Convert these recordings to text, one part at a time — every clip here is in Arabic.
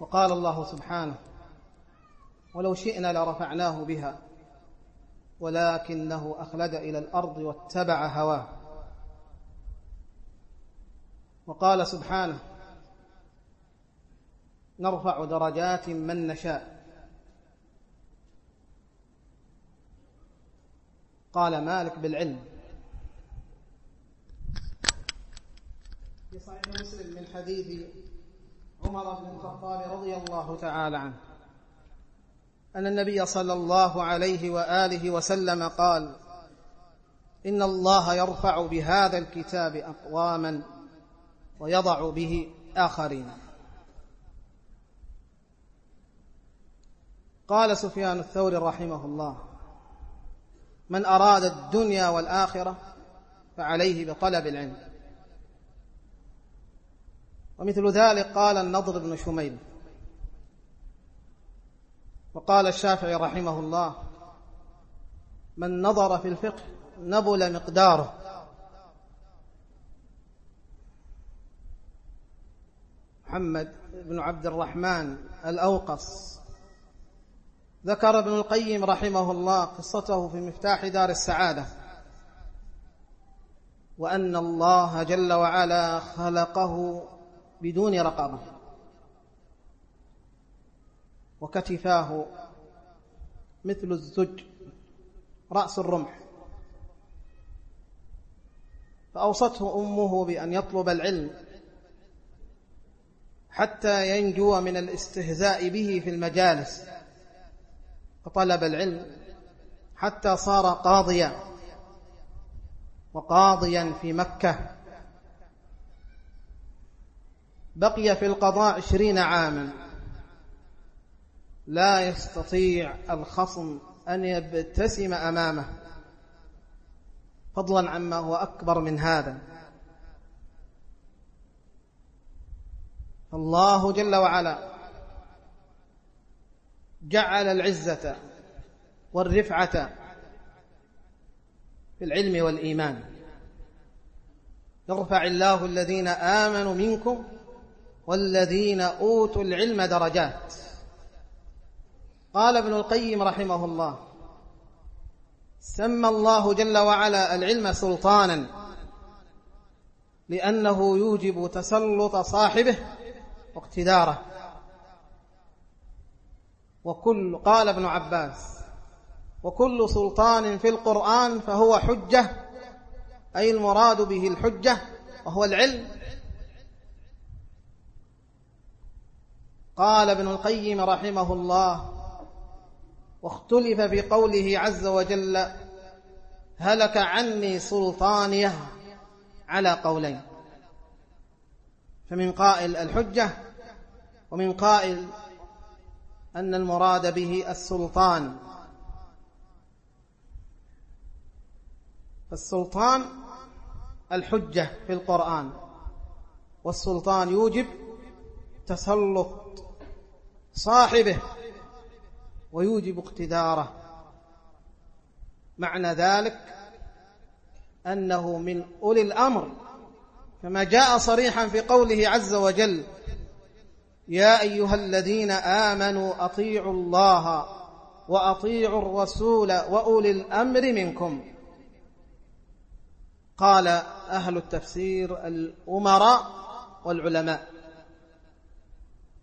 وقال الله سبحانه ولو شئنا لرفعناه بها ولكنه أخلد إلى الأرض واتبع هواه. وقال سبحانه نرفع درجات من نشاء. قال مالك بالعلم. في صحيح مسلم من حديث عمر بن الخطاب رضي الله تعالى عنه. أن النبي صلى الله عليه وآله وسلم قال إن الله يرفع بهذا الكتاب أقواما ويضع به آخرين. قال سفيان الثوري رحمه الله من أراد الدنيا والآخرة فعليه بطلب العلم. ومثل ذلك قال النضر بن شميل. وقال الشافعي رحمه الله من نظر في الفقه نبل مقداره محمد بن عبد الرحمن الأوقص. ذكر ابن القيم رحمه الله قصته في مفتاح دار السعادة. وأن الله جل وعلا خلقه بدون رقبة وكتفاه مثل الزج رأس الرمح. فأوصته أمه بأن يطلب العلم حتى ينجو من الاستهزاء به في المجالس. فطلب العلم حتى صار قاضيا وقاضيا في مكة. بقي في القضاء عشرين عاما. لا يستطيع الخصم أن يبتسم أمامه. فضلا عما هو أكبر من هذا. الله جل وعلا جعل العزة والرفعة في العلم والإيمان. يرفع الله الذين آمنوا منكم والذين أوتوا العلم درجات. قال ابن القيم رحمه الله سمى الله جل وعلا العلم سلطانا لأنه يوجب تسلط صاحبه واقتداره. وكل قال ابن عباس وكل سلطان في القرآن فهو حجة أي المراد به الحجة وهو العلم. قال ابن القيم رحمه الله واختلف في قوله عز وجل هلك عني سلطانيه على قولين. فمن قائل الحجة ومن قائل أن المراد به السلطان. فالسلطان الحجة في القرآن والسلطان يوجب تسلط صاحبه ويوجب اقتداره. معنى ذلك أنه من أولي الأمر كما جاء صريحا في قوله عز وجل يا أيها الذين آمنوا أطيعوا الله وأطيعوا الرسول وأولي الأمر منكم. قال أهل التفسير الأمراء والعلماء.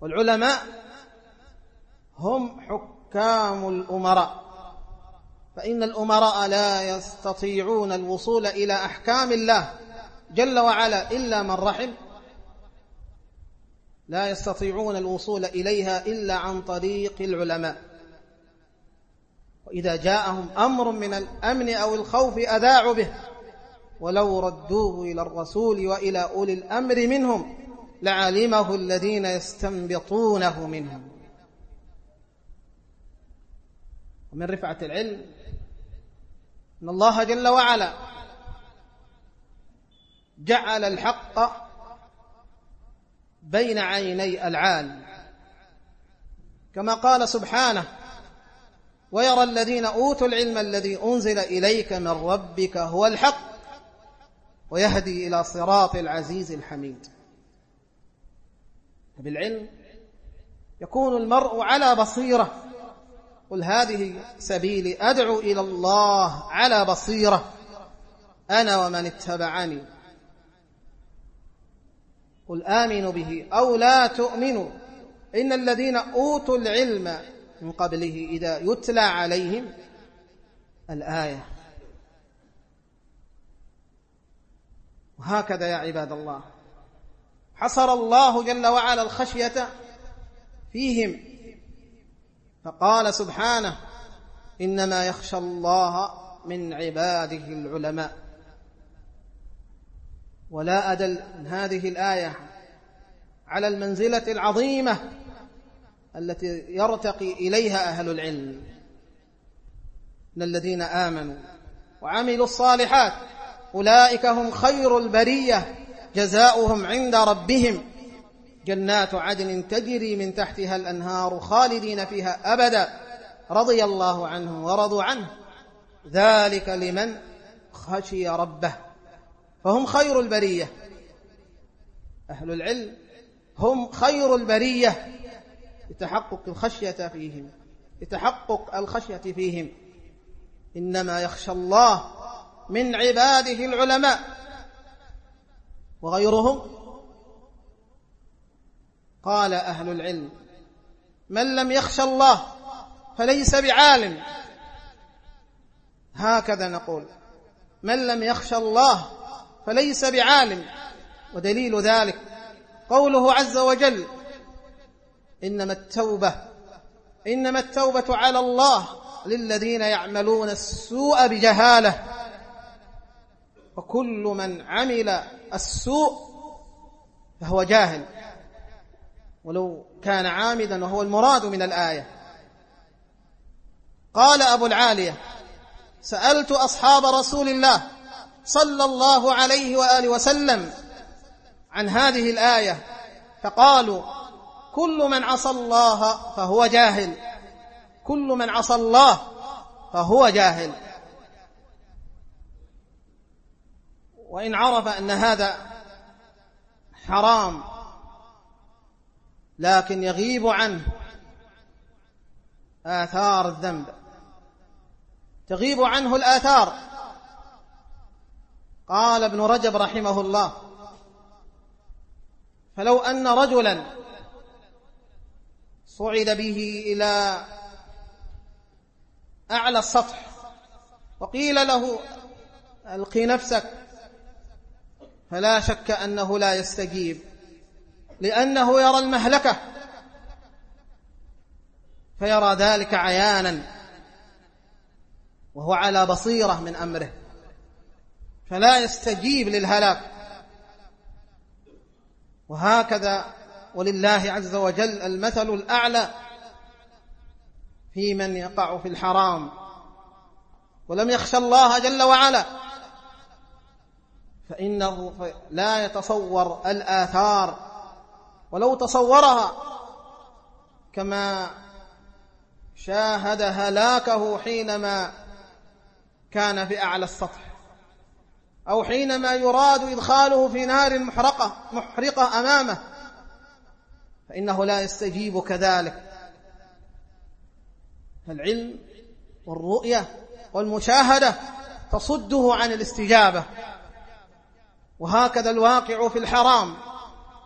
والعلماء هم حكام الأمراء. فإن الأمراء لا يستطيعون الوصول إلى أحكام الله جل وعلا إلا من رحم. لا يستطيعون الوصول إليها إلا عن طريق العلماء. وإذا جاءهم أمر من الأمن أو الخوف أذاعوا به. ولو ردوه إلى الرسول وإلى أولي الأمر منهم لعلمه الذين يستنبطونه منهم. ومن رفعة العلم أن الله جل وعلا جعل الحق بين عيني العال كما قال سبحانه ويرى الذين أوتوا العلم الذي أنزل إليك من ربك هو الحق ويهدي إلى صراط العزيز الحميد. بالعلم يكون المرء على بصيرة. قل هذه سبيلي أدعو إلى الله على بصيرة. أنا ومن اتبعني. قل آمنوا به أو لا تؤمنوا. إن الذين أوتوا العلم من قبله إذا يتلى عليهم الآية. وهكذا يا عباد الله. حصر الله جل وعلا الخشية فيهم فقال سبحانه إنما يخشى الله من عباده العلماء. ولا أدل من هذه الآية على المنزلة العظيمة التي يرتقي إليها أهل العلم. من الذين آمنوا وعملوا الصالحات أولئك هم خير البرية جزاؤهم عند ربهم. جنات عدن تجري من تحتها الأنهار خالدين فيها أبدا رضي الله عنهم ورضوا عنه. ذلك لمن خشي ربه. فهم خير البرية. أهل العلم هم خير البرية. لتحقق الخشية فيهم. لتحقق الخشية فيهم. إنما يخشى الله من عباده العلماء. وغيرهم قال أهل العلم من لم يخشى الله فليس بعالم. هكذا نقول من لم يخشى الله فليس بعالم. ودليل ذلك قوله عز وجل إنما التوبة إنما التوبة على الله للذين يعملون السوء بجهالة. وكل من عمل السوء فهو جاهل. ولو كان عامدا وهو المراد من الآية. قال أبو العالية سألت أصحاب رسول الله صلى الله عليه وآله وسلم عن هذه الآية فقالوا كل من عصى الله فهو جاهل كل من عصى الله فهو جاهل. وإن عرف أن هذا حرام لكن يغيب عنه آثار الذنب. تغيب عنه الآثار. قال ابن رجب رحمه الله فلو أن رجلا صعد به إلى أعلى السطح وقيل له ألقي نفسك. فلا شك أنه لا يستجيب. لأنه يرى المهلكة فيرى ذلك عيانا وهو على بصيرة من أمره فلا يستجيب للهلاك. وهكذا ولله عز وجل المثل الأعلى في من يقع في الحرام. ولم يخشى الله جل وعلا. فانه لا يتصور الآثار ولو تصورها كما شاهد هلاكه حينما كان في أعلى السطح أو حينما يراد إدخاله في نار محرقة محرقة أمامه فإنه لا يستجيب كذلك. العلم والرؤية والمشاهدة تصده عن الاستجابة. وهكذا الواقع في الحرام.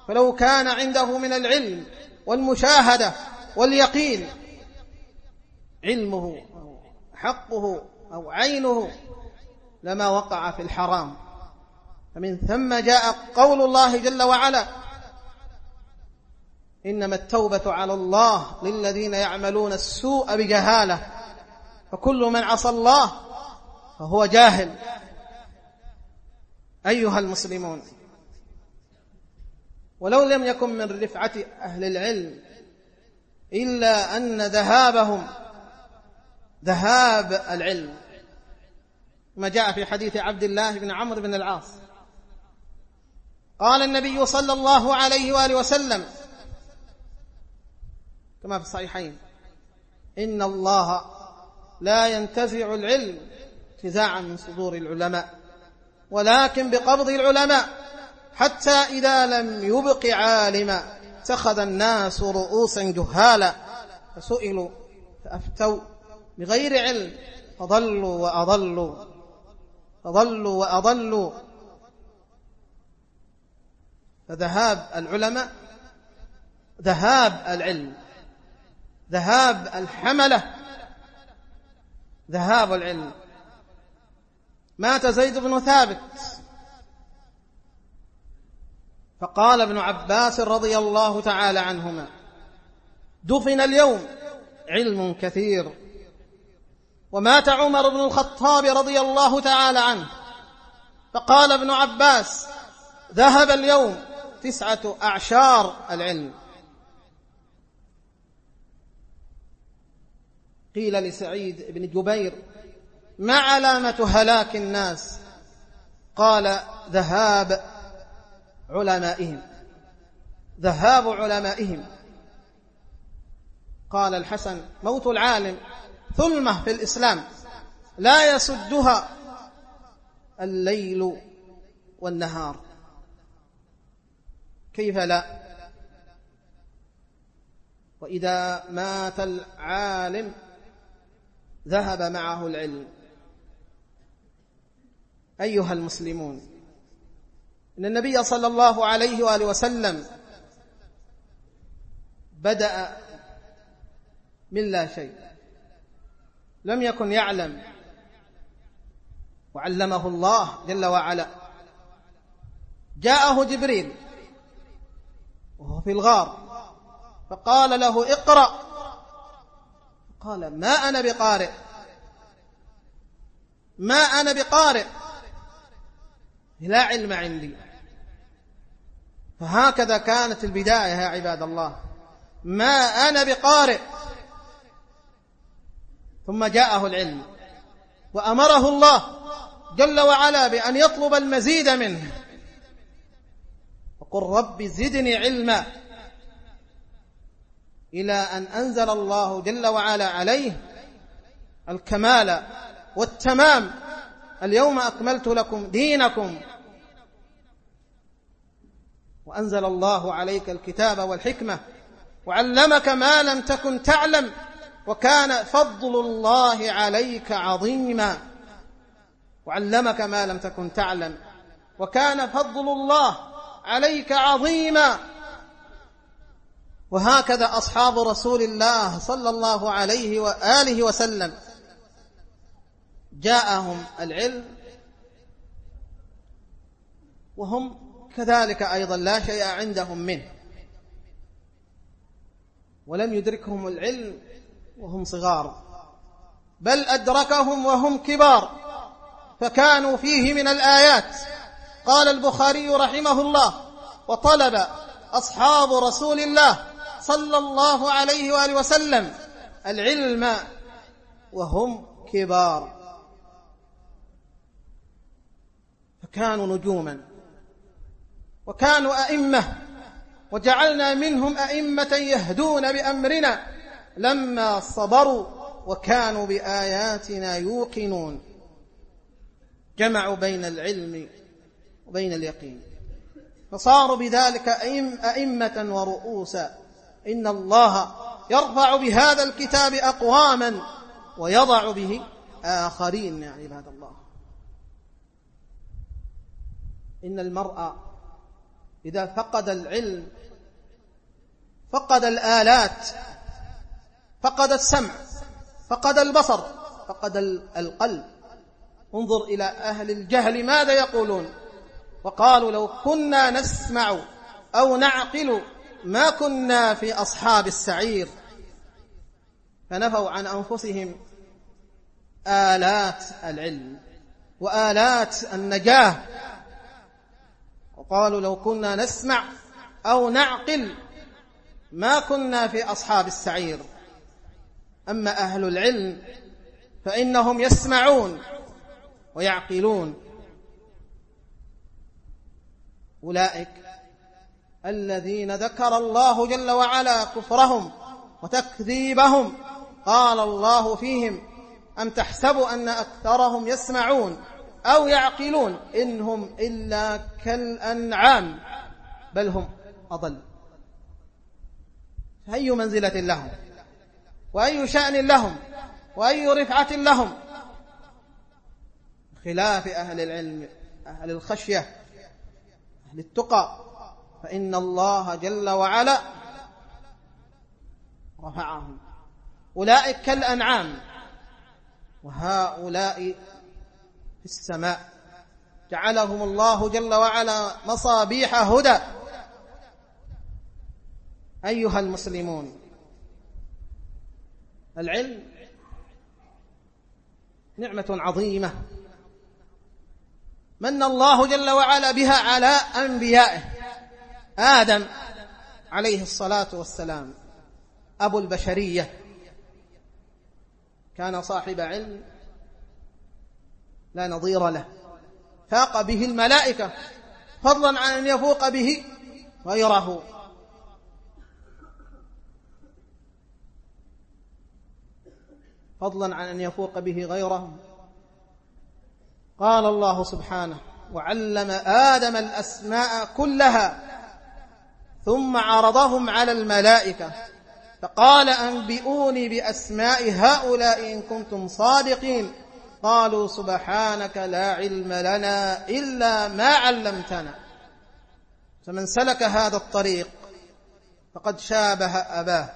فلو كان عنده من العلم والمشاهدة واليقين علمه أو حقه أو عينه لما وقع في الحرام. فمن ثم جاء قول الله جل وعلا إنما التوبة على الله للذين يعملون السوء بجهالة فكل من عصى الله فهو جاهل. أيها المسلمون ولو لم يكن من رفعة أهل العلم إلا أن ذهابهم ذهاب العلم. ما جاء في حديث عبد الله بن عمرو بن العاص. قال النبي صلى الله عليه وآله وسلم كما في الصحيحين إن الله لا ينتزع العلم انتزاعا من صدور العلماء ولكن بقبض العلماء. حتى إذا لم يبق عالما اتخذ الناس رؤوسا جهالا فسئلوا فأفتوا بغير علم فضلوا وأضلوا فضلوا وأضلوا. فذهاب العلماء ذهاب العلم ذهاب الحملة ذهاب العلم. مات زيد بن ثابت. فقال ابن عباس رضي الله تعالى عنهما دفن اليوم علم كثير. ومات عمر بن الخطاب رضي الله تعالى عنه. فقال ابن عباس ذهب اليوم تسعة أعشار العلم. قيل لسعيد بن جبير ما علامة هلاك الناس؟ قال ذهاب علمائهم. ذهاب علمائهم. قال الحسن موت العالم. ثلمة في الإسلام لا يسدها الليل والنهار. كيف لا؟ وإذا مات العالم ذهب معه العلم. أيها المسلمون إن النبي صلى الله عليه وآله وسلم بدأ من لا شيء. لم يكن يعلم وعلمه الله جل وعلا. جاءه جبريل وهو في الغار. فقال له اقرأ. قال ما أنا بقارئ. ما أنا بقارئ. لا علم عندي. فهكذا كانت البداية يا عباد الله. ما أنا بقارئ. ثم جاءه العلم. وأمره الله جل وعلا بأن يطلب المزيد منه. وقل رب زدني علما. إلى أن أنزل الله جل وعلا عليه الكمال والتمام. اليوم أكملت لكم دينكم. وأنزل الله عليك الكتاب والحكمة. وعلمك ما لم تكن تعلم. وكان فضل الله عليك عظيما. وعلمك ما لم تكن تعلم. وكان فضل الله عليك عظيما. وهكذا أصحاب رسول الله صلى الله عليه وآله وسلم. جاءهم العلم وهم كذلك أيضا لا شيء عندهم منه. ولم يدركهم العلم وهم صغار. بل أدركهم وهم كبار. فكانوا فيه من الآيات. قال البخاري رحمه الله وطلب أصحاب رسول الله صلى الله عليه وآله وسلم العلم وهم كبار. فكانوا نجوما. وكانوا أئمة. وجعلنا منهم أئمة يهدون بأمرنا. لما صبروا وكانوا بآياتنا يوقنون. جمعوا بين العلم وبين اليقين. فصاروا بذلك أئمة ورؤوسا. إن الله يرفع بهذا الكتاب أقواما ويضع به آخرين يا عباد الله. إن المرء إذا فقد العلم فقد الآلات فقد السمع فقد البصر فقد القلب. انظر إلى أهل الجهل ماذا يقولون؟ وقالوا لو كنا نسمع أو نعقل ما كنا في أصحاب السعير. فنفوا عن أنفسهم آلات العلم وآلات النجاة. وقالوا لو كنا نسمع أو نعقل ما كنا في أصحاب السعير. أما أهل العلم فإنهم يسمعون ويعقلون. أولئك الذين ذكر الله جل وعلا كفرهم وتكذيبهم قال الله فيهم أم تحسبوا أن أكثرهم يسمعون؟ أو يعقلون إنهم إلا كالأنعام بل هم أضل. أي منزلة لهم؟ وأي شأن لهم؟ وأي رفعة لهم؟ خلاف أهل العلم أهل الخشية أهل التقى. فإن الله جل وعلا رفعهم. أولئك كالأنعام. وهؤلاء في السماء. جعلهم الله جل وعلا مصابيح هدى. أيها المسلمون العلم نعمة عظيمة. من الله جل وعلا بها على أنبيائه؟ آدم عليه الصلاة والسلام. أبو البشرية. كان صاحب علم لا نظير له. فاق به الملائكة فضلا عن أن يفوق به غيره. فضلا عن أن يفوق به غيره. قال الله سبحانه وعلم آدم الأسماء كلها ثم عرضهم على الملائكة. فقال أنبئوني بأسماء هؤلاء إن كنتم صادقين. قالوا سبحانك لا علم لنا إلا ما علمتنا. فمن سلك هذا الطريق فقد شابه أباه.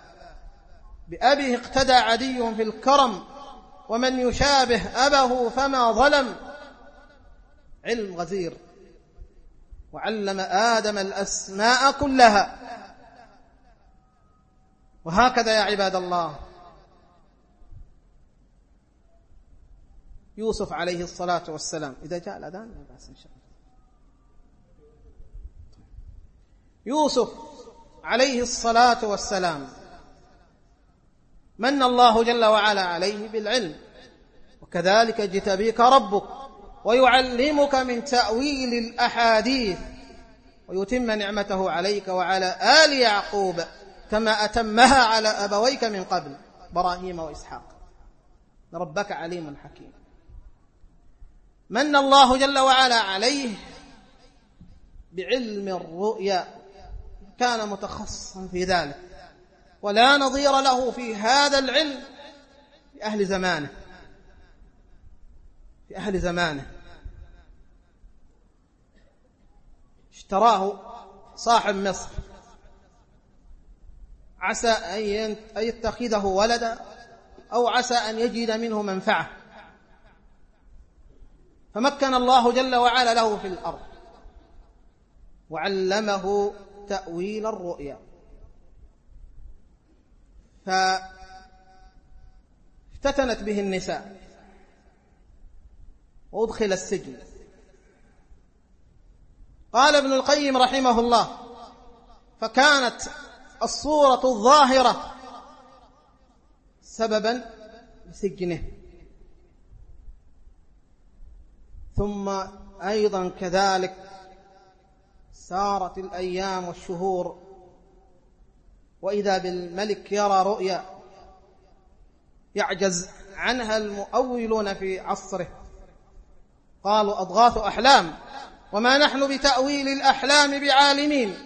بأبيه اقتدى عدي في الكرم ومن يشابه أبه فما ظلم. علم غزير. وعلم آدم الأسماء كلها. وهكذا يا عباد الله. يوسف عليه الصلاة والسلام. إذا جاء الأذان لا بأس إن شاء الله. يوسف عليه الصلاة والسلام. من الله جل وعلا عليه بالعلم. وكذلك اجتبيك ربك ويعلمك من تأويل الأحاديث. ويتم نعمته عليك وعلى آل يعقوب كما أتمها على أبويك من قبل إبراهيم وإسحاق. ربك عليم حكيم. من الله جل وعلا عليه بعلم الرؤيا كان متخصصا في ذلك ولا نظير له في هذا العلم في أهل زمانه في أهل زمانه. اشتراه صاحب مصر. عسى أن يتخذه ولدا أو عسى أن يجد منه منفعة. فمكن الله جل وعلا له في الأرض. وعلمه تأويل الرؤيا. فافتتنت به النساء. وأدخل السجن. قال ابن القيم رحمه الله فكانت الصورة الظاهرة سببا لسجنه. ثم أيضا كذلك سارت الأيام والشهور. وإذا بالملك يرى رؤيا يعجز عنها المؤولون في عصره. قالوا أضغاث أحلام وما نحن بتأويل الأحلام بعالمين.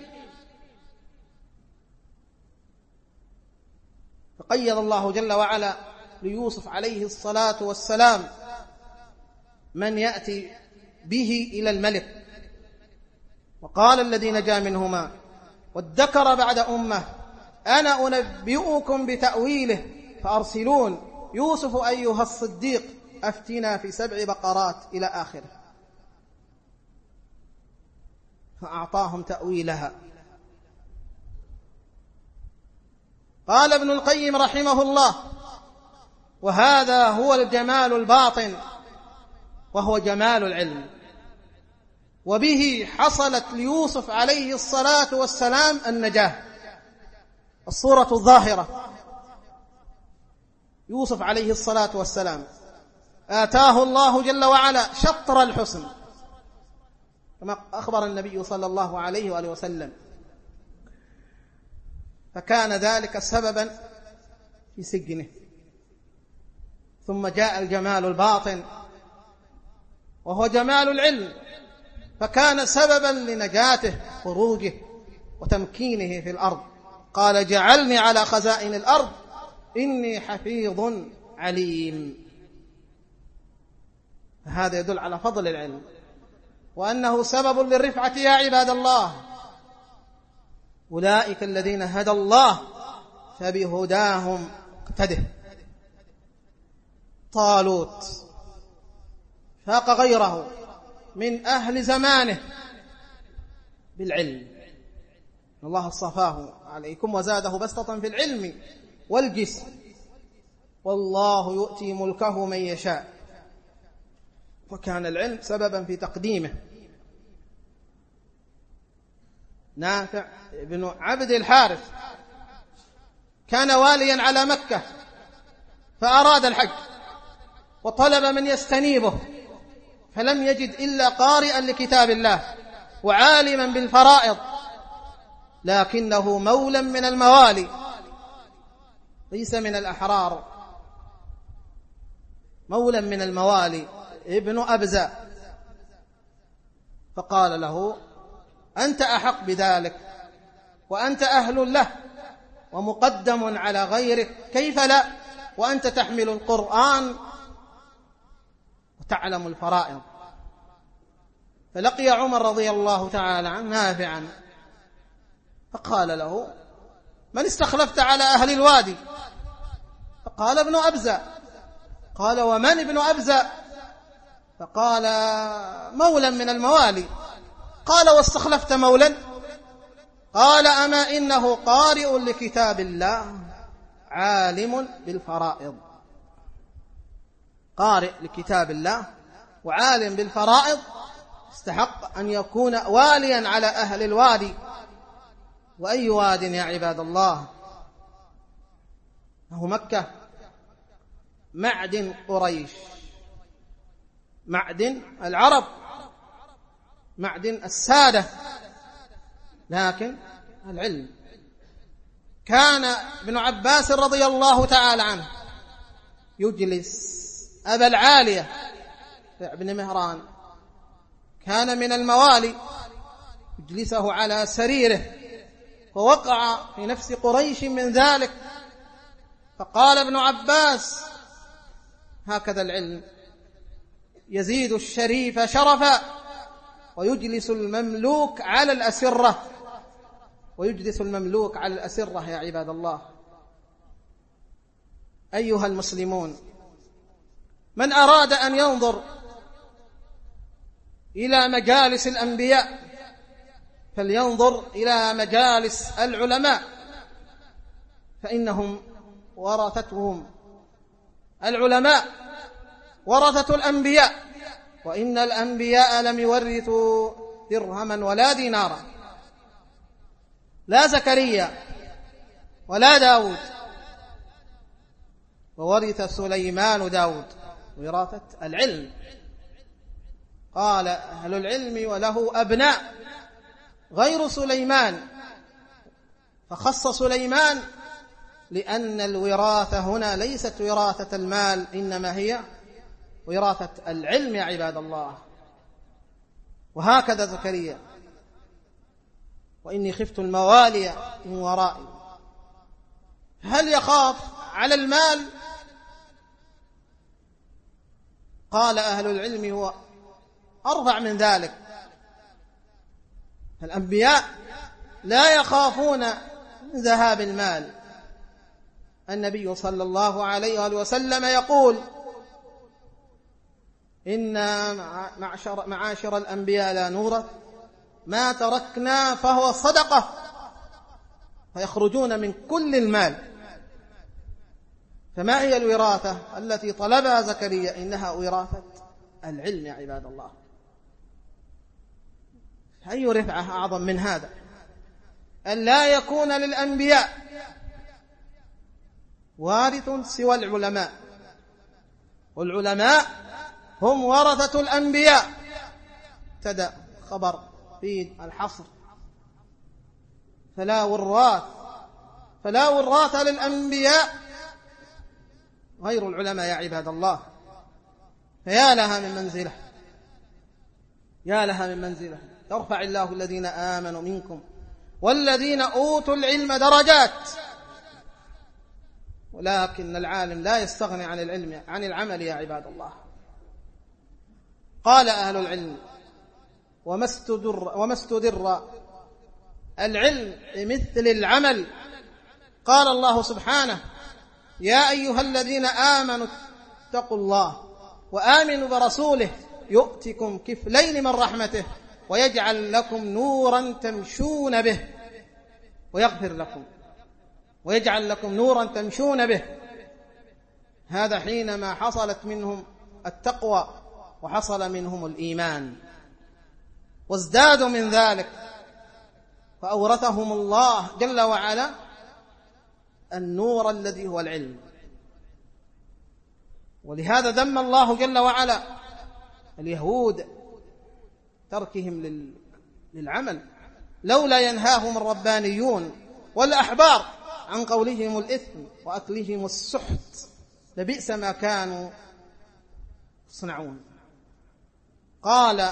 فقيض الله جل وعلا ليوسف عليه الصلاة والسلام من يأتي به إلى الملك. وقال الذي نجا منهما وادكر بعد أمة أنا أنبئكم بتأويله فأرسلون. يوسف أيها الصديق أفتنا في سبع بقرات إلى آخره. فأعطاهم تأويلها. قال ابن القيم رحمه الله وهذا هو الجمال الباطن. وهو جمال العلم. وبه حصلت ليوسف عليه الصلاة والسلام النجاة. الصورة الظاهرة. يوسف عليه الصلاة والسلام. آتاه الله جل وعلا شطر الحسن. كما أخبر النبي صلى الله عليه وآله وسلم. فكان ذلك سببا في سجنه. ثم جاء الجمال الباطن. وهو جمال العلم فكان سببا لنجاته خروجه وتمكينه في الأرض. قال جعلني على خزائن الأرض إني حفيظ عليم. هذا يدل على فضل العلم وأنه سبب للرفعة يا عباد الله. أولئك الذين هدى الله فبهداهم اقتده. طالوت فاق غيره من أهل زمانه بالعلم. الله اصطفاه عليكم وزاده بسطة في العلم والجسم. والله يؤتي ملكه من يشاء. وكان العلم سببا في تقديمه. نافع بن عبد الحارث كان واليا على مكة فأراد الحج وطلب من يستنيبه. فلم يجد إلا قارئا لكتاب الله وعالما بالفرائض لكنه مولى من الموالي ليس من الأحرار. مولى من الموالي ابن أبزة. فقال له أنت أحق بذلك وأنت أهل له ومقدم على غيرك كيف لا؟ وأنت تحمل القرآن وتعلم الفرائض. فلقي عمر رضي الله تعالى عنه نافعا. فقال له من استخلفت على أهل الوادي؟ فقال ابن أبزة. قال ومن ابن أبزة؟ فقال مولا من الموالي. قال واستخلفت مولا؟ قال أما إنه قارئ لكتاب الله عالم بالفرائض. قارئ لكتاب الله وعالم بالفرائض استحق أن يكون واليا على أهل الوادي. وأي واد يا عباد الله؟ هو مكة. معدن قريش. معدن العرب. معدن السادة. لكن العلم. كان ابن عباس رضي الله تعالى عنه يجلس أبا العالية. ابن مهران. كان من الموالي. يجلسه على سريره. فوقع في نفس قريش من ذلك. فقال ابن عباس هكذا العلم. يزيد الشريف شرفا ويجلس المملوك على الأسرة. ويجلس المملوك على الأسرة يا عباد الله. أيها المسلمون من أراد أن ينظر إلى مجالس الأنبياء فلينظر إلى مجالس العلماء فإنهم ورثتهم العلماء ورثة الأنبياء وإن الأنبياء لم يورثوا درهما ولا دينارا. لا زكريا ولا داود وورث سليمان داود. وراثة العلم. قال أهل العلم وله أبناء غير سليمان. فخص سليمان لأن الوراثة هنا ليست وراثة المال إنما هي وراثة العلم يا عباد الله. وهكذا زكريا. وإني خفت الموالي من ورائي. هل يخاف على المال؟ قال أهل العلم هو أرفع من ذلك. الأنبياء لا يخافون من ذهاب المال. النبي صلى الله عليه وسلم يقول إن معشر, معاشر الأنبياء لا نورث ما تركنا فهو صدقة فيخرجون من كل المال. فما هي الوراثة التي طلبها زكريا؟ إنها وراثة العلم يا عباد الله. أي رفعة أعظم من هذا. أن لا يكون للأنبياء وارث سوى العلماء. والعلماء هم ورثة الأنبياء. ابتدأ خبر في الحصر. فلا وراث. فلا وراث للأنبياء غير العلماء يا عباد الله. فيا لها من منزلة. يا لها من منزلة. يرفع الله الذين آمنوا منكم والذين أوتوا العلم درجات. ولكن العالم لا يستغني عن العلم عن العمل يا عباد الله. قال أهل العلم وما استدر وما استدر العلم بمثل العمل؟ قال الله سبحانه يا أيها الذين آمنوا اتقوا الله وآمنوا برسوله يؤتكم كفلين من رحمته ويجعل لكم نورا تمشون به ويغفر لكم ويجعل لكم نورا تمشون به هذا حينما حصلت منهم التقوى وحصل منهم الإيمان وازدادوا من ذلك فأورثهم الله جل وعلا النور الذي هو العلم. ولهذا ذم الله جل وعلا اليهود تركهم للعمل. لولا ينهاهم الربانيون والأحبار عن قولهم الإثم وأكلهم السحت لبئس ما كانوا يصنعون. قال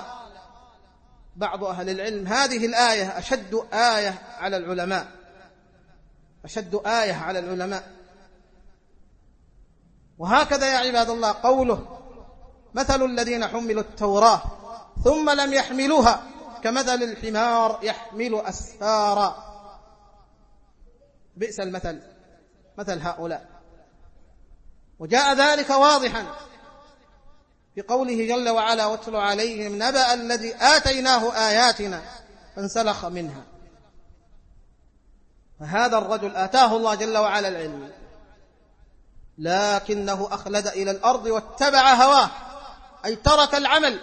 بعض أهل العلم هذه الآية أشد آية على العلماء. أشد آية على العلماء. وهكذا يا عباد الله قوله مثل الذين حملوا التوراة ثم لم يحملوها كمثل الحمار يحمل أسفارا. بئس المثل مثل هؤلاء. وجاء ذلك واضحا في قوله جل وعلا واتل عليهم نبأ الذي آتيناه آياتنا فانسلخ منها. فهذا الرجل آتاه الله جل وعلا العلم. لكنه أخلد إلى الأرض واتبع هواه أي ترك العمل.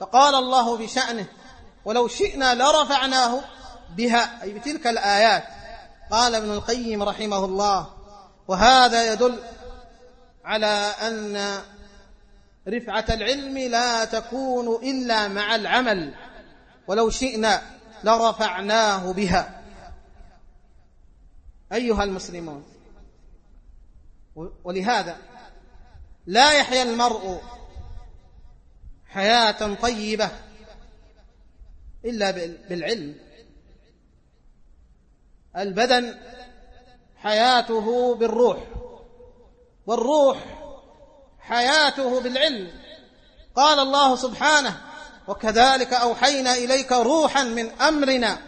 فقال الله بشأنه ولو شئنا لرفعناه بها. أي بتلك الآيات. قال ابن القيم رحمه الله وهذا يدل على أن رفعة العلم لا تكون إلا مع العمل. ولو شئنا لرفعناه بها. أيها المسلمون. ولهذا لا يحيا المرء حياة طيبة إلا بالعلم. البدن حياته بالروح والروح حياته بالعلم. قال الله سبحانه وكذلك أوحينا إليك روحا من أمرنا.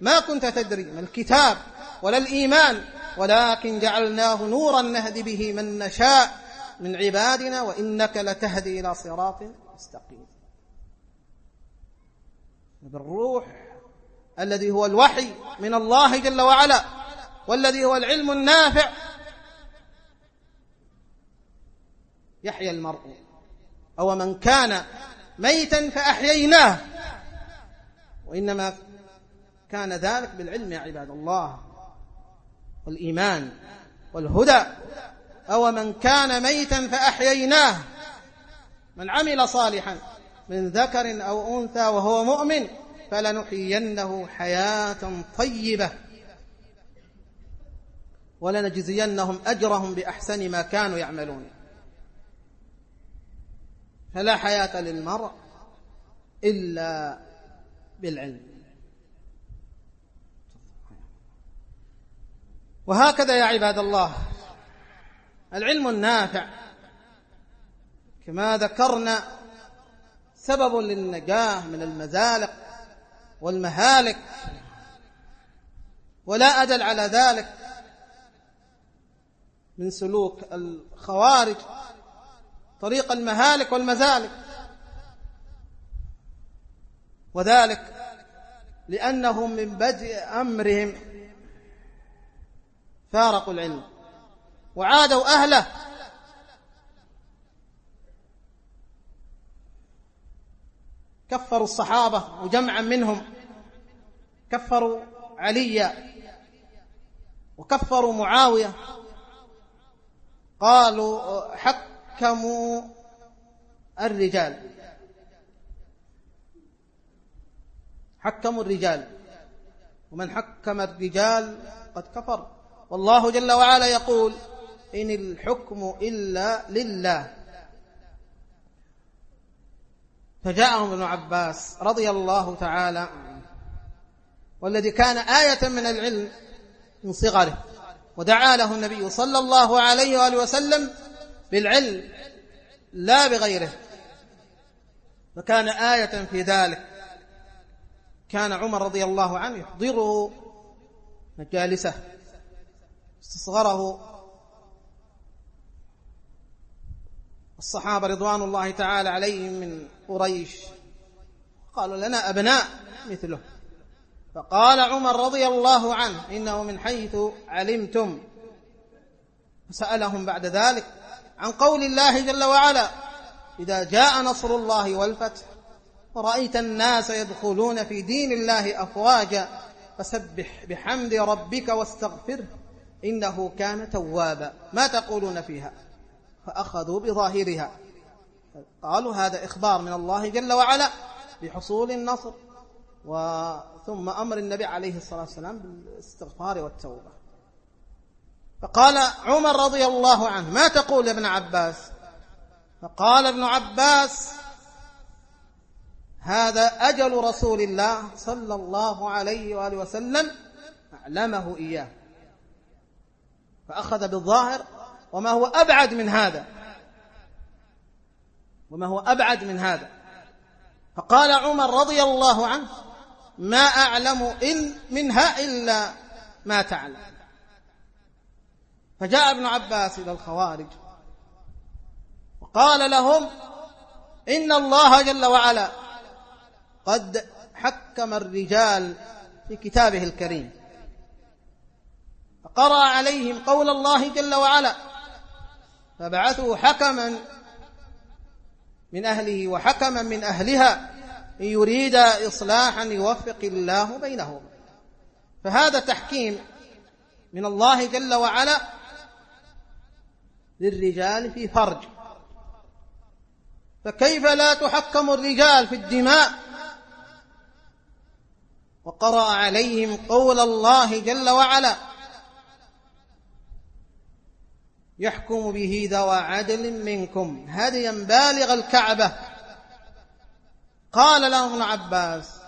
ما كنت تدري ما الكتاب. ولا الإيمان ولكن جعلناه نورا نهدي به من نشاء من عبادنا وإنك لتهدي إلى صراط مستقيم. بالروح الذي هو الوحي من الله جل وعلا والذي هو العلم النافع. يحيى المرء أو من كان ميتا فأحييناه. وإنما كان ذلك بالعلم يا عباد الله. والإيمان والهدى أو من كان ميتا فأحييناه من عمل صالحا من ذكر أو أنثى وهو مؤمن فلنحيينه حياة طيبة. ولنجزينهم أجرهم بأحسن ما كانوا يعملون. فلا حياة للمرء إلا بالعلم. وهكذا يا عباد الله. العلم النافع. كما ذكرنا سبب للنجاة من المزالق والمهالك. ولا أدل على ذلك من سلوك الخوارج طريق المهالك والمزالك وذلك لأنهم من بدء أمرهم. فارقوا العلم. وعادوا أهله. كفروا الصحابة وجمعا منهم. كفروا عليا وكفروا معاوية. قالوا حكموا الرجال. حكموا الرجال. ومن حكم الرجال قد كفر. والله جل وعلا يقول إن الحكم إلا لله. فجاءهم ابن عباس رضي الله تعالى والذي كان آية من العلم من صغره ودعا له النبي صلى الله عليه وآله وسلم بالعلم لا بغيره. فكان آية في ذلك. كان عمر رضي الله عنه يحضره مجالسه. استصغره الصحابة رضوان الله تعالى عليهم من قريش. قالوا لنا أبناء مثله. فقال عمر رضي الله عنه إنه من حيث علمتم. فسألهم بعد ذلك عن قول الله جل وعلا إذا جاء نصر الله والفتح ورأيت الناس يدخلون في دين الله أفواجا فسبح بحمد ربك واستغفره. إنه كان توابا. ما تقولون فيها؟ فأخذوا بظاهرها. قالوا هذا إخبار من الله جل وعلا بحصول النصر وثم أمر النبي عليه الصلاة والسلام بالاستغفار والتوبة. فقال عمر رضي الله عنه ما تقول يا ابن عباس؟ فقال ابن عباس هذا أجل رسول الله صلى الله عليه وآله وسلم أعلمه إياه. فأخذ بالظاهر وما هو أبعد من هذا. وما هو أبعد من هذا. فقال عمر رضي الله عنه ما أعلم إن منها إلا ما تعلم. فجاء ابن عباس إلى الخوارج وقال لهم إن الله جل وعلا قد حكم الرجال في كتابه الكريم. فقرأ عليهم قول الله جل وعلا فبعثوا حكما من أهله وحكما من أهلها إن يريد إصلاحا يوفق الله بينهم. فهذا تحكيم من الله جل وعلا للرجال في فرج. فكيف لا تحكم الرجال في الدماء؟ وقرأ عليهم قول الله جل وعلا يحكم به ذوى عدل منكم. هديا بالغ الكعبة. قال له ابن عباس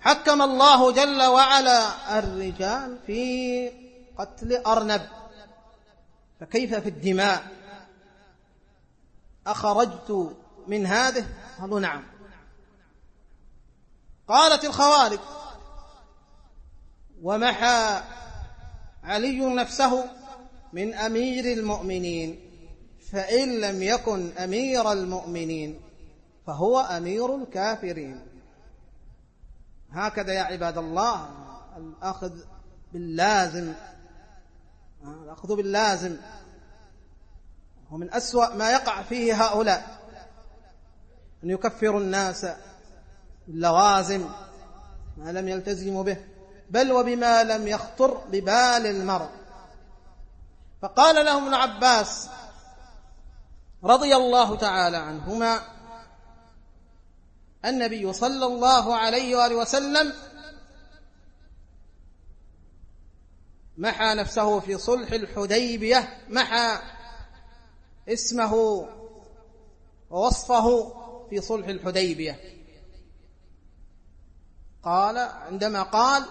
حكم الله جل وعلا الرجال في قتل أرنب. فكيف في الدماء؟ أخرجت من هذه؟ قالوا نعم. قالت الخوارج ومحى علي نفسه من أمير المؤمنين فإن لم يكن أمير المؤمنين فهو أمير الكافرين. هكذا يا عباد الله الأخذ باللازم الأخذ باللازم. هو من أسوأ ما يقع فيه هؤلاء أن يكفروا الناس باللوازم ما لم يلتزموا به بل وبما لم يخطر ببال المرء. فقال لهم ابن عباس رضي الله تعالى عنهما النبي صلى الله عليه وآله وسلم محى نفسه في صلح الحديبية محى اسمه ووصفه في صلح الحديبية. قال عندما قال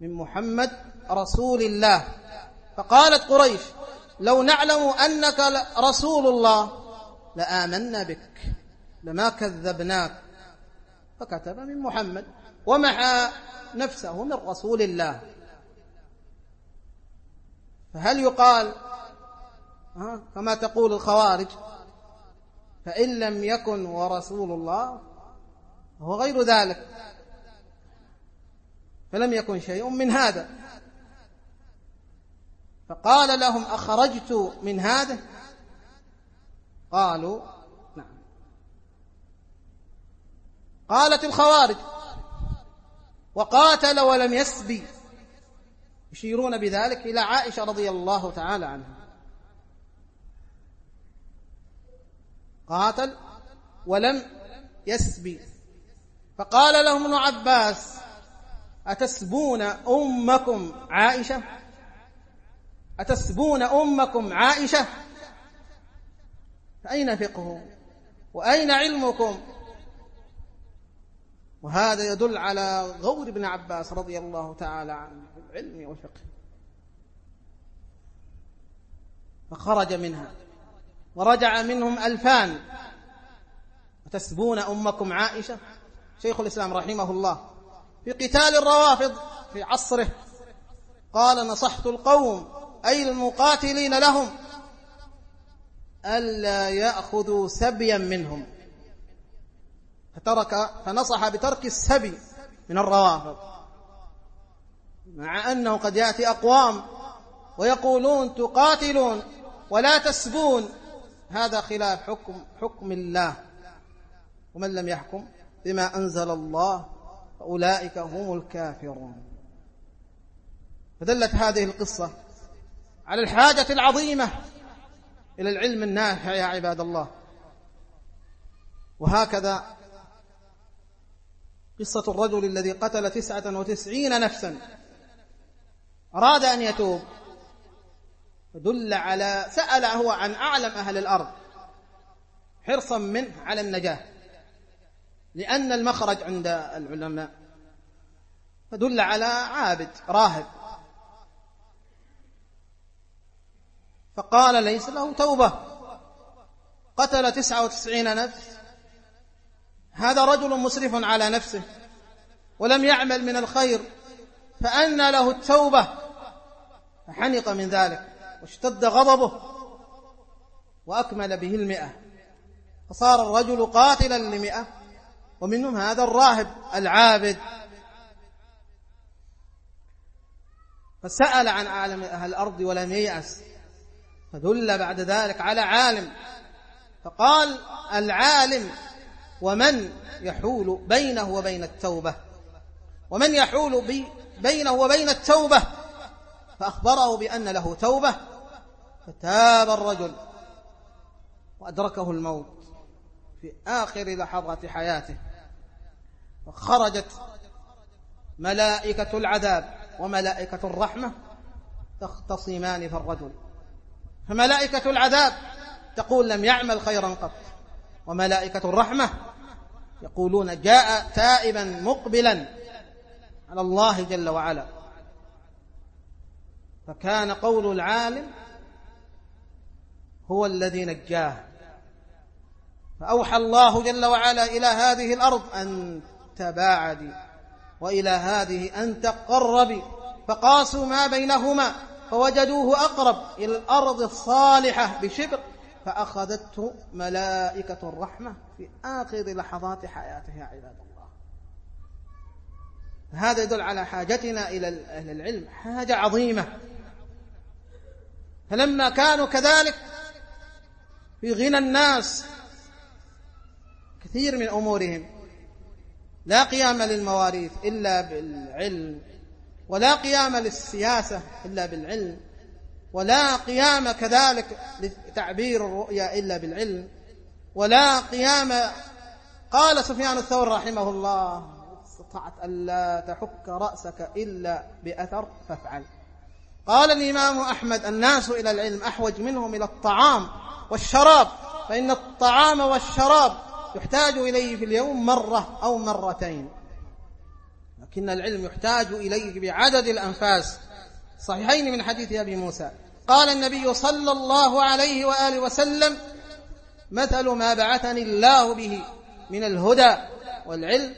من محمد رسول الله. فقالت قريش لو نعلم أنك رسول الله لآمنا بك لما كذبناك. فكتب من محمد ومحى نفسه من رسول الله. فهل يقال كما تقول الخوارج فإن لم يكن ورسول الله هو غير ذلك. فلم يكن شيء من هذا. فقال لهم أخرجت من هذا؟ قالوا نعم. قالت الخوارج وقاتل ولم يسبي يشيرون بذلك إلى عائشة رضي الله تعالى عنها. قاتل ولم يسبي فقال لهم ابن عباس أتسبون أمكم عائشة؟ أتسبون أمكم عائشة؟ فأين فقه وأين علمكم؟ وهذا يدل على غور ابن عباس رضي الله تعالى عنه العلم والفقه. فخرج منها ورجع منهم ألفان. وتسبون أمكم عائشة؟ شيخ الإسلام رحمه الله. في قتال الروافض في عصره قال نصحت القوم أي المقاتلين لهم ألا يأخذوا سبيا منهم. فترك فنصح بترك السبي من الروافض. مع أنه قد يأتي أقوام ويقولون تقاتلون ولا تسبون. هذا خلاف حكم حكم الله. ومن لم يحكم بما أنزل الله فأولئك هم الكافرون. فدلت هذه القصة على الحاجة العظيمة إلى العلم النافع يا عباد الله. وهكذا قصة الرجل الذي قتل تسعة وتسعين نفسا. أراد أن يتوب. فدل على سأل هو عن أعلم أهل الأرض حرصا منه على النجاة. لأن المخرج عند العلماء فدل على عابد راهب. فقال ليس له توبة. قتل تسعة وتسعين نفس. هذا رجل مسرف على نفسه ولم يعمل من الخير فأنى له التوبة. فحنق من ذلك واشتد غضبه وأكمل به المئة. فصار الرجل قاتلا لمئة ومنهم هذا الراهب العابد. فسأل عن عالم أهل الأرض ولم ييأس. فدل بعد ذلك على عالم. فقال العالم ومن يحول بينه وبين التوبة؟ ومن يحول بينه وبين التوبة؟ فأخبره بأن له توبة فتاب الرجل وأدركه الموت في آخر لحظات حياته. فخرجت ملائكة العذاب وملائكة الرحمة تختصمان في الرجل. فملائكة العذاب تقول لم يعمل خيرا قط. وملائكة الرحمة يقولون جاء تائبا مقبلا على الله جل وعلا. فكان قول العالم هو الذي نجاه. فأوحى الله جل وعلا إلى هذه الأرض أن تباعدي وإلى هذه أن تقربي. فقاسوا ما بينهما. فوجدوه أقرب إلى الأرض الصالحة بشبر فأخذته ملائكة الرحمة في آخر لحظات حياته يا عباد الله. هذا يدل على حاجتنا إلى أهل العلم حاجة عظيمة. فلما كانوا كذلك في غنى الناس كثير من أمورهم لا قيام للمواريث إلا بالعلم. ولا قيام للسياسة إلا بالعلم ولا قيام كذلك لتعبير الرؤيا إلا بالعلم ولا قيام قال سفيان الثور رحمه الله استطعت ألا تحك رأسك إلا بأثر فافعل. قال الإمام أحمد الناس إلى العلم أحوج منهم إلى الطعام والشراب فإن الطعام والشراب يحتاج إليه في اليوم مرة أو مرتين. لكن العلم يحتاج إليه بعدد الأنفاس. صحيحين من حديث أبي موسى. قال النبي صلى الله عليه وآله وسلم مثل ما بعثني الله به من الهدى والعلم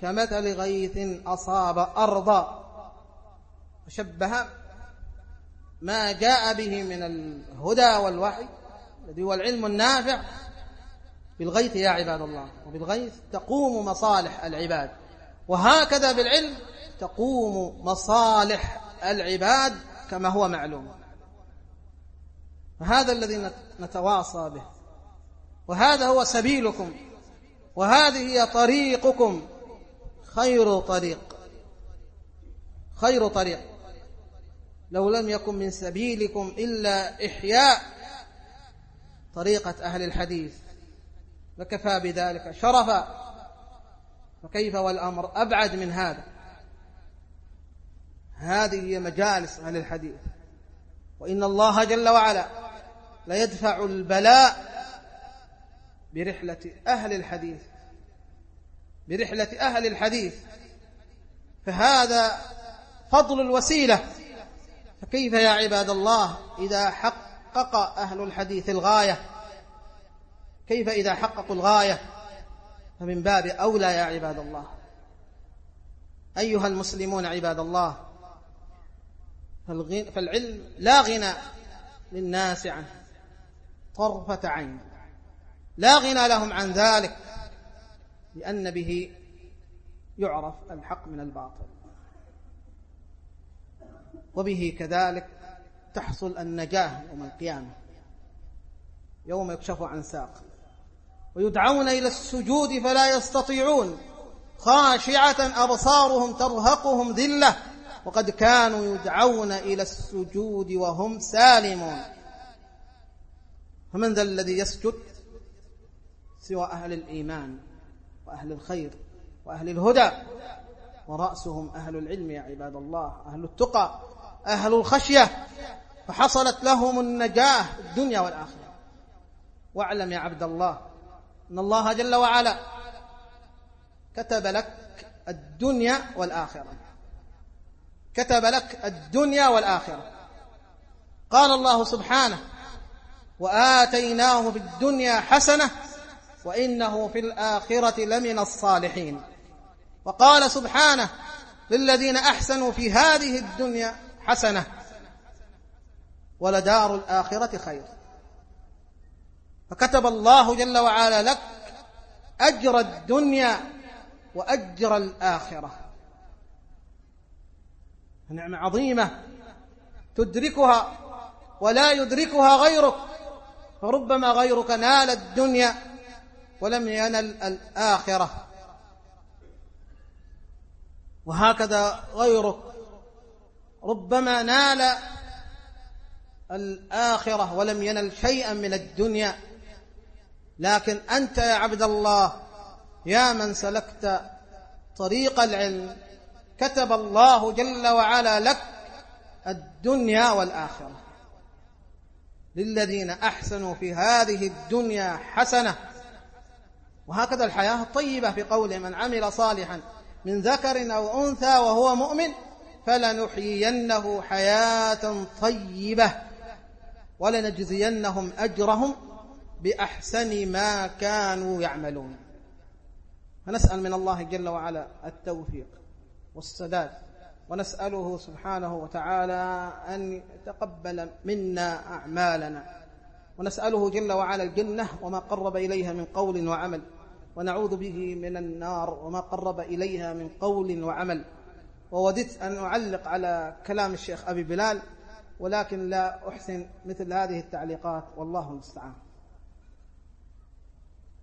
كمثل غيث أصاب أرضا. وشبه ما جاء به من الهدى والوحي الذي هو العلم النافع بالغيث يا عباد الله. وبالغيث تقوم مصالح العباد. وهكذا بالعلم تقوم مصالح العباد كما هو معلوم. فهذا الذي نتواصى به. وهذا هو سبيلكم. وهذه هي طريقكم. خير طريق. خير طريق. لو لم يكن من سبيلكم إلا إحياء طريقة أهل الحديث. لكفى بذلك. شرفا. فكيف والأمر؟ أبعد من هذا. هذه هي مجالس أهل الحديث. وإن الله جل وعلا ليدفع البلاء برحلة أهل الحديث. برحلة أهل الحديث. فهذا فضل الوسيلة. فكيف يا عباد الله إذا حقق أهل الحديث الغاية؟ كيف إذا حققوا الغاية؟ فمن باب أولى يا عباد الله. أيها المسلمون عباد الله فالعلم لا غنى للناس عنه طرفة عين. لا غنى لهم عن ذلك لأن به يعرف الحق من الباطل. وبه كذلك تحصل النجاة يوم القيامة يوم يكشف عن ساق ويدعون إلى السجود فلا يستطيعون. خاشعة أبصارهم ترهقهم ذلة. وقد كانوا يدعون إلى السجود وهم سالمون. فمن ذا الذي يسجد؟ سوى أهل الإيمان وأهل الخير وأهل الهدى. ورأسهم أهل العلم يا عباد الله أهل التقى أهل الخشية. فحصلت لهم النجاة الدنيا والآخرة. واعلم يا عبد الله أن الله جل وعلا كتب لك الدنيا والآخرة. كتب لك الدنيا والآخرة. قال الله سبحانه وآتيناه في الدنيا حسنة وإنه في الآخرة لمن الصالحين. وقال سبحانه للذين أحسنوا في هذه الدنيا حسنة ولدار الآخرة خير. فكتب الله جل وعلا لك أجر الدنيا وأجر الآخرة. نعمة عظيمة تدركها ولا يدركها غيرك. فربما غيرك نال الدنيا ولم ينل الآخرة. وهكذا غيرك ربما نال الآخرة ولم ينل شيئا من الدنيا. لكن أنت يا عبد الله يا من سلكت طريق العلم كتب الله جل وعلا لك الدنيا والآخرة. للذين أحسنوا في هذه الدنيا حسنة. وهكذا الحياة الطيبة في قوله من عمل صالحا من ذكر أو أنثى وهو مؤمن فلنحيينه حياة طيبة ولنجزينهم أجرهم بأحسن ما كانوا يعملون. فنسأل من الله جل وعلا التوفيق والسداد ونسأله سبحانه وتعالى أن يتقبل منا أعمالنا. ونسأله جل وعلا الجنة وما قرب إليها من قول وعمل ونعوذ به من النار وما قرب إليها من قول وعمل. ووددت أن أعلق على كلام الشيخ أبي بلال ولكن لا أحسن مثل هذه التعليقات والله المستعان.